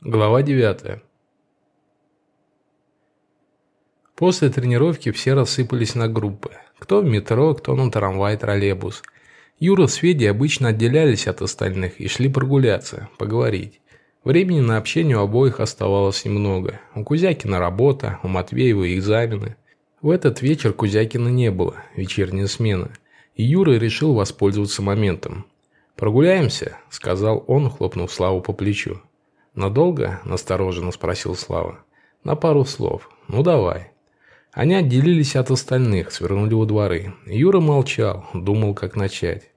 Глава 9. После тренировки все рассыпались на группы. Кто в метро, кто на трамвай-троллейбус. Юра с Федей обычно отделялись от остальных и шли прогуляться, поговорить. Времени на общение у обоих оставалось немного. У Кузякина работа, у Матвеева экзамены. В этот вечер Кузякина не было, вечерняя смена. И Юра решил воспользоваться моментом. «Прогуляемся», – сказал он, хлопнув Славу по плечу. «Надолго?» – настороженно спросил Слава. «На пару слов. Ну, давай». Они отделились от остальных, свернули во дворы. Юра молчал, думал, как начать.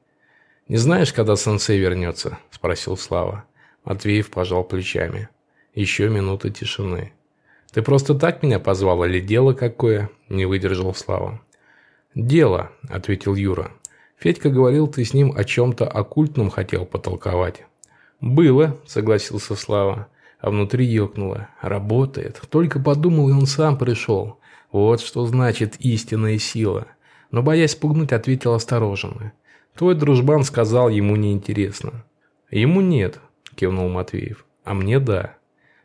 «Не знаешь, когда сенсей вернется?» – спросил Слава. Матвеев пожал плечами. Еще минута тишины. «Ты просто так меня позвал или дело какое?» – не выдержал Слава. «Дело», – ответил Юра. «Федька говорил, ты с ним о чем-то оккультном хотел потолковать». «Было», – согласился Слава. А внутри ёкнуло. «Работает. Только подумал, и он сам пришел. Вот что значит истинная сила». Но, боясь спугнуть, ответил осторожно. «Твой дружбан сказал, ему неинтересно». «Ему нет», – кивнул Матвеев. «А мне да».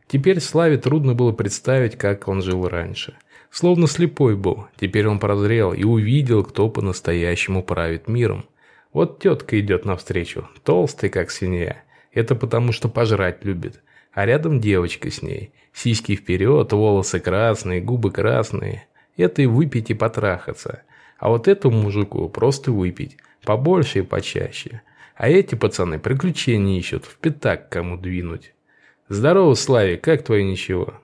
Теперь Славе трудно было представить, как он жил раньше. Словно слепой был. Теперь он прозрел и увидел, кто по-настоящему правит миром. Вот тетка идет навстречу, толстая, как свинья. Это потому, что пожрать любит. А рядом девочка с ней. Сиськи вперед, волосы красные, губы красные. Это и выпить, и потрахаться. А вот этому мужику просто выпить. Побольше и почаще. А эти пацаны приключения ищут, в пятак кому двинуть. Здорово, Славик, как твое ничего?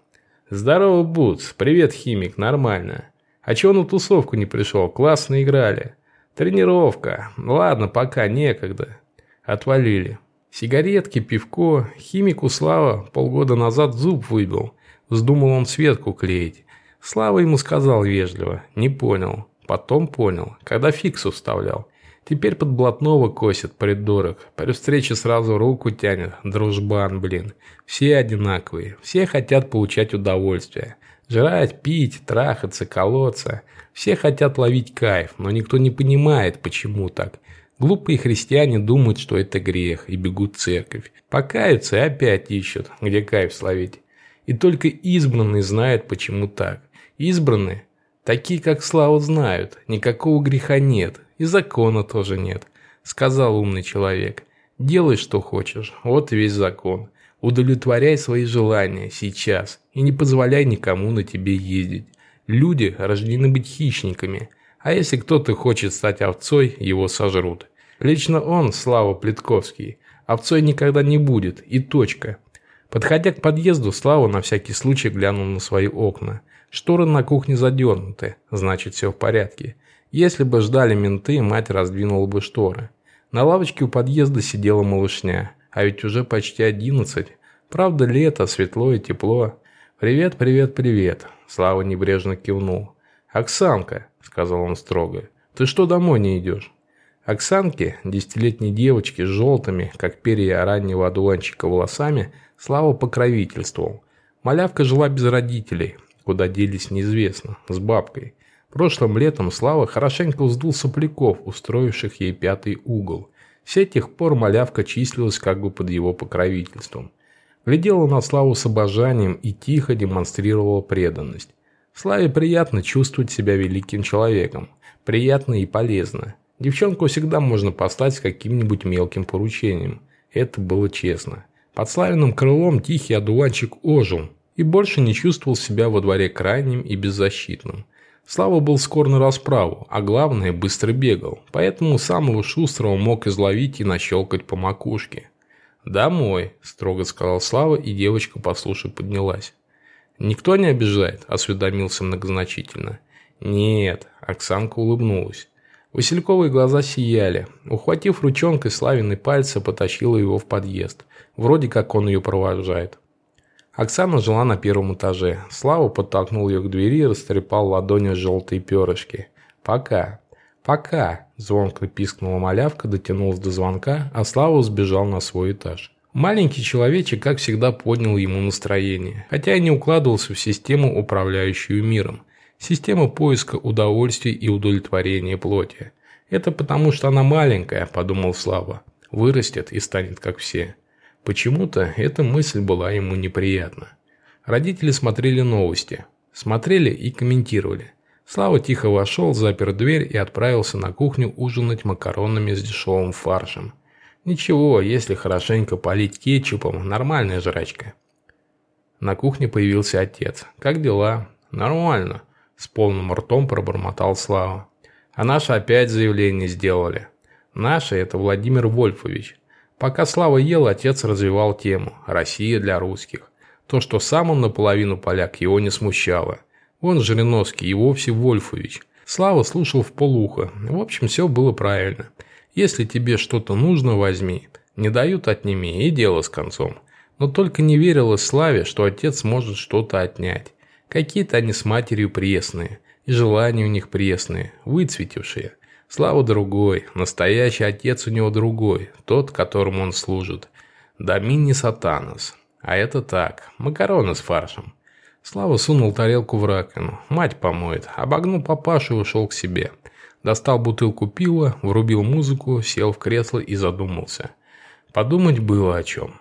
Здорово, Бутс. Привет, химик, нормально. А чего на тусовку не пришел? Классно играли. Тренировка. Ладно, пока, некогда. Отвалили. Сигаретки, пивко. Химику Слава полгода назад зуб выбил. Вздумал он Светку клеить. Слава ему сказал вежливо. Не понял. Потом понял, когда фиксу вставлял. Теперь под блатного косит придурок. При встрече сразу руку тянет. Дружбан, блин. Все одинаковые. Все хотят получать удовольствие. Жрать, пить, трахаться, колоться. Все хотят ловить кайф, но никто не понимает, почему так. Глупые христиане думают, что это грех, и бегут в церковь. Покаются и опять ищут, где кайф словить. И только избранные знают, почему так. Избранные, такие как Слава, знают, никакого греха нет, и закона тоже нет. Сказал умный человек. Делай, что хочешь, вот весь закон. Удовлетворяй свои желания сейчас и не позволяй никому на тебе ездить. Люди рождены быть хищниками, а если кто-то хочет стать овцой, его сожрут. Лично он, Слава Плетковский, овцой никогда не будет, и точка. Подходя к подъезду, Слава на всякий случай глянул на свои окна. Шторы на кухне задернуты, значит все в порядке. Если бы ждали менты, мать раздвинула бы шторы. На лавочке у подъезда сидела малышня, а ведь уже почти одиннадцать. Правда, лето, светло и тепло. «Привет, привет, привет», – Слава небрежно кивнул. «Оксанка», – сказал он строго, – «ты что домой не идешь?» Оксанке, десятилетней девочке с желтыми, как перья раннего одуванчика волосами, Слава покровительствовал. Малявка жила без родителей, куда делись неизвестно, с бабкой. Прошлым летом Слава хорошенько вздул сопляков, устроивших ей пятый угол. С тех пор малявка числилась как бы под его покровительством. Глядела на Славу с обожанием и тихо демонстрировала преданность. Славе приятно чувствовать себя великим человеком. Приятно и полезно. Девчонку всегда можно послать с каким-нибудь мелким поручением. Это было честно. Под Славиным крылом тихий одуванчик ожил и больше не чувствовал себя во дворе крайним и беззащитным. Слава был скор на расправу, а главное, быстро бегал, поэтому самого шустрого мог изловить и нащелкать по макушке. «Домой», – строго сказал Слава, и девочка, послушай, поднялась. «Никто не обижает?» – осведомился многозначительно. «Нет», – Оксанка улыбнулась. Васильковые глаза сияли. Ухватив ручонкой Славины пальцы, потащила его в подъезд. Вроде как он ее провожает. Оксана жила на первом этаже. Слава подтолкнул ее к двери и растрепал ладонью желтые перышки. «Пока». «Пока», – звонко пискнула малявка, дотянулась до звонка, а Слава сбежал на свой этаж. Маленький человечек, как всегда, поднял ему настроение, хотя и не укладывался в систему, управляющую миром. Система поиска удовольствий и удовлетворения плоти. Это потому, что она маленькая, подумал Слава. Вырастет и станет как все. Почему-то эта мысль была ему неприятна. Родители смотрели новости. Смотрели и комментировали. Слава тихо вошел, запер дверь и отправился на кухню ужинать макаронами с дешевым фаршем. Ничего, если хорошенько полить кетчупом, нормальная жрачка. На кухне появился отец. «Как дела?» «Нормально», – с полным ртом пробормотал Слава. «А наши опять заявление сделали». «Наши – это Владимир Вольфович». Пока Слава ел, отец развивал тему «Россия для русских». То, что сам он наполовину поляк, его не смущало. Он Жириновский и вовсе Вольфович. Слава слушал в полухо. В общем, все было правильно. Если тебе что-то нужно, возьми. Не дают – отними, и дело с концом. Но только не верилось Славе, что отец может что-то отнять. Какие-то они с матерью пресные, и желания у них пресные, выцветившие. Слава другой, настоящий отец у него другой, тот, которому он служит. Домини сатанос. А это так, макароны с фаршем. Слава сунул тарелку в раковину. Мать помоет. Обогнул папашу и ушел к себе. Достал бутылку пива, врубил музыку, сел в кресло и задумался. Подумать было о чем.